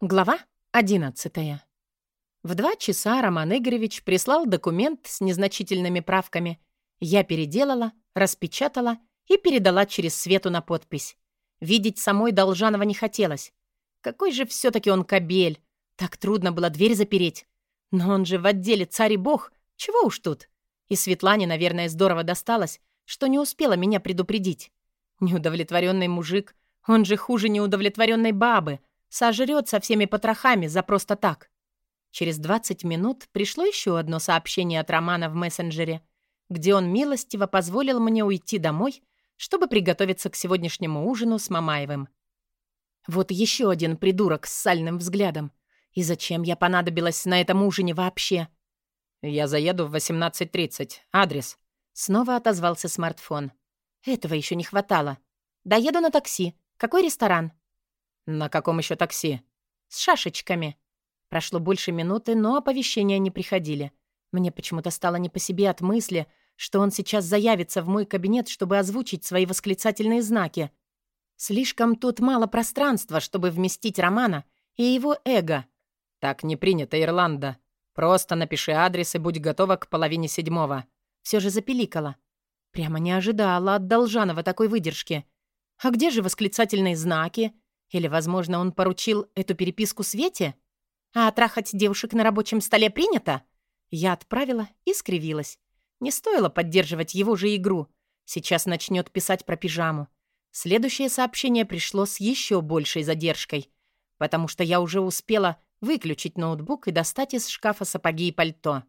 Глава 11. В два часа Роман Игоревич прислал документ с незначительными правками. Я переделала, распечатала и передала через Свету на подпись. Видеть самой Должанова не хотелось. Какой же все таки он кобель. Так трудно было дверь запереть. Но он же в отделе царь и бог. Чего уж тут. И Светлане, наверное, здорово досталось, что не успела меня предупредить. Неудовлетворенный мужик, он же хуже неудовлетворенной бабы — Сожрет со всеми потрохами за просто так. Через 20 минут пришло еще одно сообщение от Романа в мессенджере, где он милостиво позволил мне уйти домой, чтобы приготовиться к сегодняшнему ужину с Мамаевым. Вот еще один придурок с сальным взглядом. И зачем я понадобилась на этом ужине вообще? «Я заеду в 18.30. Адрес». Снова отозвался смартфон. Этого еще не хватало. «Доеду на такси. Какой ресторан?» «На каком еще такси?» «С шашечками». Прошло больше минуты, но оповещения не приходили. Мне почему-то стало не по себе от мысли, что он сейчас заявится в мой кабинет, чтобы озвучить свои восклицательные знаки. Слишком тут мало пространства, чтобы вместить Романа и его эго. «Так не принято, Ирланда. Просто напиши адрес и будь готова к половине седьмого». Все же запеликала. Прямо не ожидала от Должанова такой выдержки. А где же восклицательные знаки? Или, возможно, он поручил эту переписку Свете? А трахать девушек на рабочем столе принято? Я отправила и скривилась. Не стоило поддерживать его же игру. Сейчас начнет писать про пижаму. Следующее сообщение пришло с еще большей задержкой, потому что я уже успела выключить ноутбук и достать из шкафа сапоги и пальто.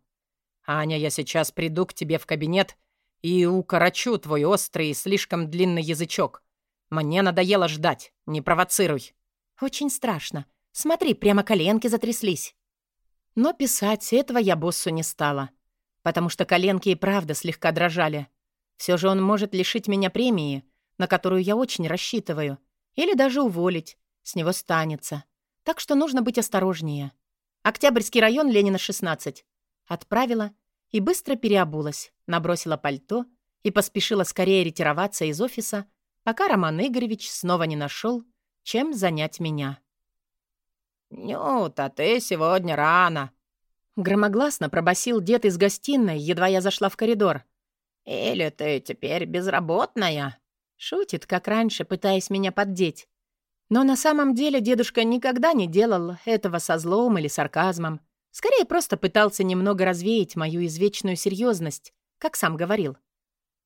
«Аня, я сейчас приду к тебе в кабинет и укорочу твой острый и слишком длинный язычок. Мне надоело ждать. Не провоцируй». «Очень страшно. Смотри, прямо коленки затряслись». Но писать этого я боссу не стала, потому что коленки и правда слегка дрожали. Все же он может лишить меня премии, на которую я очень рассчитываю, или даже уволить. С него станется. Так что нужно быть осторожнее. Октябрьский район, Ленина, 16. Отправила и быстро переобулась, набросила пальто и поспешила скорее ретироваться из офиса, пока Роман Игоревич снова не нашел, чем занять меня. «Нюта, ты сегодня рано», — громогласно пробасил дед из гостиной, едва я зашла в коридор. «Или ты теперь безработная?» Шутит, как раньше, пытаясь меня поддеть. Но на самом деле дедушка никогда не делал этого со злом или сарказмом. Скорее, просто пытался немного развеять мою извечную серьезность, как сам говорил.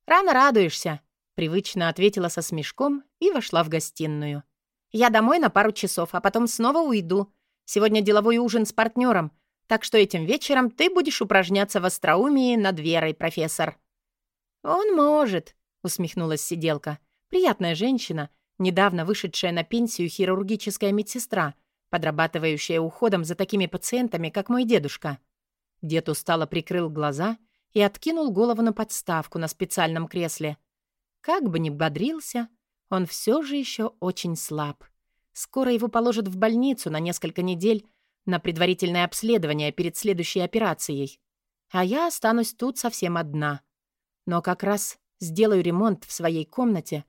«Рано радуешься», Привычно ответила со смешком и вошла в гостиную. «Я домой на пару часов, а потом снова уйду. Сегодня деловой ужин с партнером, так что этим вечером ты будешь упражняться в остроумии над Верой, профессор». «Он может», — усмехнулась сиделка. «Приятная женщина, недавно вышедшая на пенсию хирургическая медсестра, подрабатывающая уходом за такими пациентами, как мой дедушка». Дед устало прикрыл глаза и откинул голову на подставку на специальном кресле — как бы ни бодрился, он все же еще очень слаб. Скоро его положат в больницу на несколько недель на предварительное обследование перед следующей операцией. А я останусь тут совсем одна. Но как раз сделаю ремонт в своей комнате,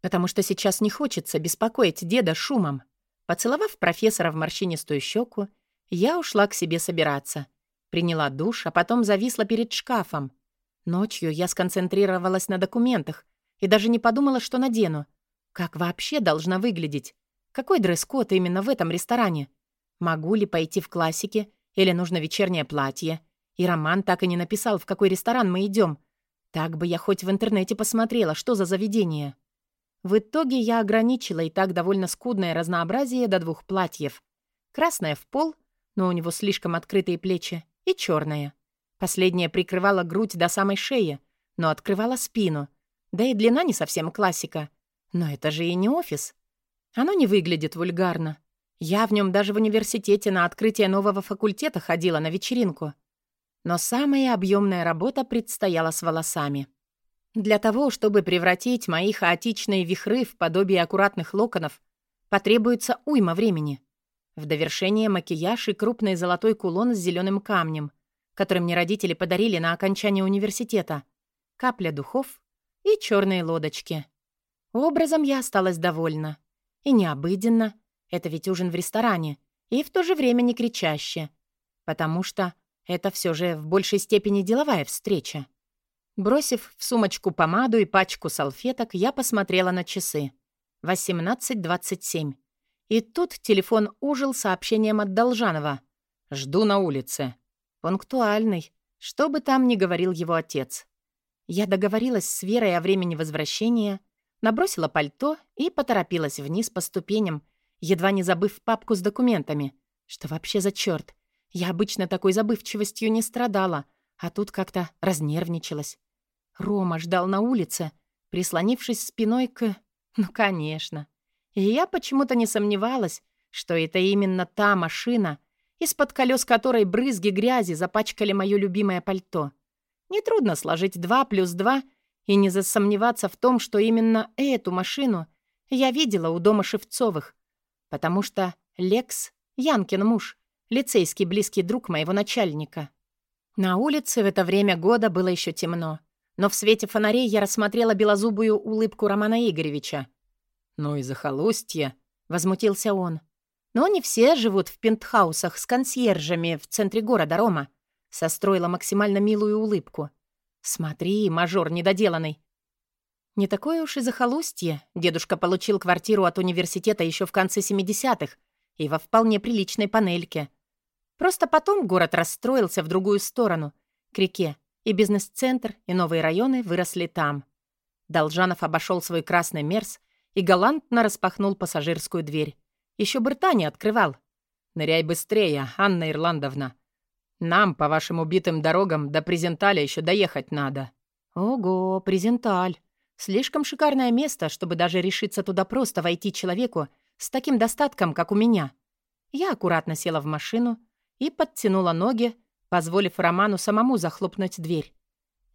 потому что сейчас не хочется беспокоить деда шумом. Поцеловав профессора в морщинистую щеку, я ушла к себе собираться. Приняла душ, а потом зависла перед шкафом. Ночью я сконцентрировалась на документах, и даже не подумала, что надену. Как вообще должна выглядеть? Какой дресс-код именно в этом ресторане? Могу ли пойти в классике или нужно вечернее платье? И Роман так и не написал, в какой ресторан мы идем. Так бы я хоть в интернете посмотрела, что за заведение. В итоге я ограничила и так довольно скудное разнообразие до двух платьев. Красное в пол, но у него слишком открытые плечи, и черное. Последнее прикрывало грудь до самой шеи, но открывало спину — да и длина не совсем классика. Но это же и не офис. Оно не выглядит вульгарно. Я в нем даже в университете на открытие нового факультета ходила на вечеринку. Но самая объемная работа предстояла с волосами. Для того, чтобы превратить мои хаотичные вихры в подобие аккуратных локонов, потребуется уйма времени. В довершение макияж и крупный золотой кулон с зеленым камнем, который мне родители подарили на окончание университета, капля духов и черные лодочки. Образом я осталась довольна. И необыденно. Это ведь ужин в ресторане. и в то же время не кричаще, потому что это все же в большей степени деловая встреча. Бросив в сумочку помаду и пачку салфеток, я посмотрела на часы. 18.27. И тут телефон ужил сообщением от Должанова. «Жду на улице». Пунктуальный, что бы там ни говорил его отец. Я договорилась с Верой о времени возвращения, набросила пальто и поторопилась вниз по ступеням, едва не забыв папку с документами. Что вообще за черт? Я обычно такой забывчивостью не страдала, а тут как-то разнервничалась. Рома ждал на улице, прислонившись спиной к... Ну, конечно. И я почему-то не сомневалась, что это именно та машина, из-под колес которой брызги грязи запачкали мое любимое пальто. Нетрудно сложить два плюс два и не засомневаться в том, что именно эту машину я видела у дома Шевцовых, потому что Лекс, Янкин муж, лицейский близкий друг моего начальника. На улице в это время года было еще темно, но в свете фонарей я рассмотрела белозубую улыбку Романа Игоревича. «Ну и захолустье!» — возмутился он. «Но не все живут в пентхаусах с консьержами в центре города Рома», — состроила максимально милую улыбку. «Смотри, мажор недоделанный». Не такое уж и захолустье. Дедушка получил квартиру от университета еще в конце 70-х и во вполне приличной панельке. Просто потом город расстроился в другую сторону, к реке, и бизнес-центр, и новые районы выросли там. Должанов обошел свой красный мерз и галантно распахнул пассажирскую дверь. Еще бы рта не открывал. «Ныряй быстрее, Анна Ирландовна. Нам, по вашим убитым дорогам, до Презенталя еще доехать надо». «Ого, Презенталь. Слишком шикарное место, чтобы даже решиться туда просто войти человеку с таким достатком, как у меня». Я аккуратно села в машину и подтянула ноги, позволив Роману самому захлопнуть дверь.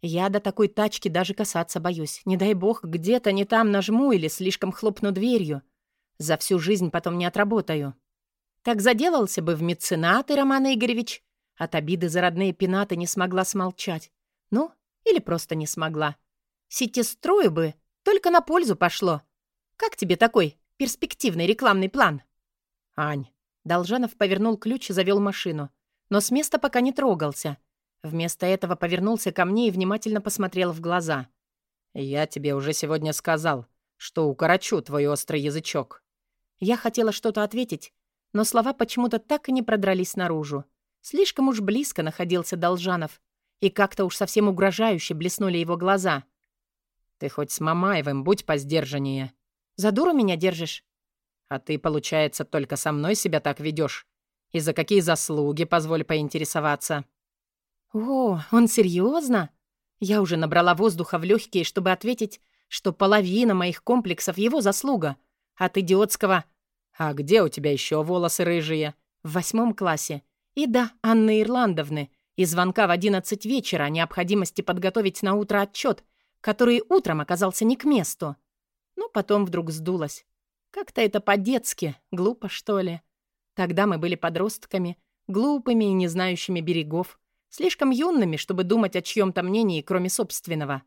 Я до такой тачки даже касаться боюсь. Не дай бог, где-то не там нажму или слишком хлопну дверью. За всю жизнь потом не отработаю. Так заделался бы в меценаты, Роман Игоревич. От обиды за родные пенаты не смогла смолчать. Ну, или просто не смогла. Сетистрою бы только на пользу пошло. Как тебе такой перспективный рекламный план? Ань. Должанов повернул ключ и завел машину. Но с места пока не трогался — Вместо этого повернулся ко мне и внимательно посмотрел в глаза. «Я тебе уже сегодня сказал, что укорочу твой острый язычок». Я хотела что-то ответить, но слова почему-то так и не продрались наружу. Слишком уж близко находился Должанов, и как-то уж совсем угрожающе блеснули его глаза. «Ты хоть с Мамаевым будь поздержаннее». «За дуру меня держишь?» «А ты, получается, только со мной себя так ведешь. И за какие заслуги, позволь поинтересоваться?» «О, он серьезно? Я уже набрала воздуха в легкие, чтобы ответить, что половина моих комплексов — его заслуга. От идиотского «А где у тебя еще волосы рыжие?» в восьмом классе. И да, Анны Ирландовны, и звонка в одиннадцать вечера о необходимости подготовить на утро отчет, который утром оказался не к месту. Но потом вдруг сдулась. Как-то это по-детски, глупо, что ли. Тогда мы были подростками, глупыми и не знающими берегов. Слишком юными, чтобы думать о чьем-то мнении, кроме собственного.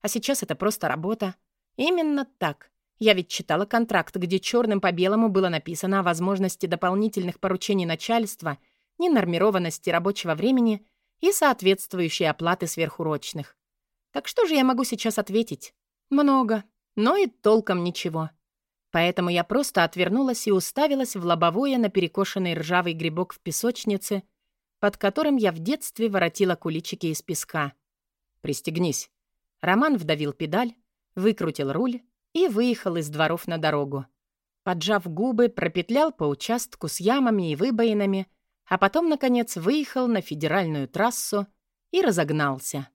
А сейчас это просто работа. Именно так. Я ведь читала контракт, где черным по белому было написано о возможности дополнительных поручений начальства, ненормированности рабочего времени и соответствующей оплаты сверхурочных. Так что же я могу сейчас ответить? Много, но и толком ничего. Поэтому я просто отвернулась и уставилась в лобовое на перекошенный ржавый грибок в песочнице под которым я в детстве воротила куличики из песка. «Пристегнись». Роман вдавил педаль, выкрутил руль и выехал из дворов на дорогу. Поджав губы, пропетлял по участку с ямами и выбоинами, а потом, наконец, выехал на федеральную трассу и разогнался.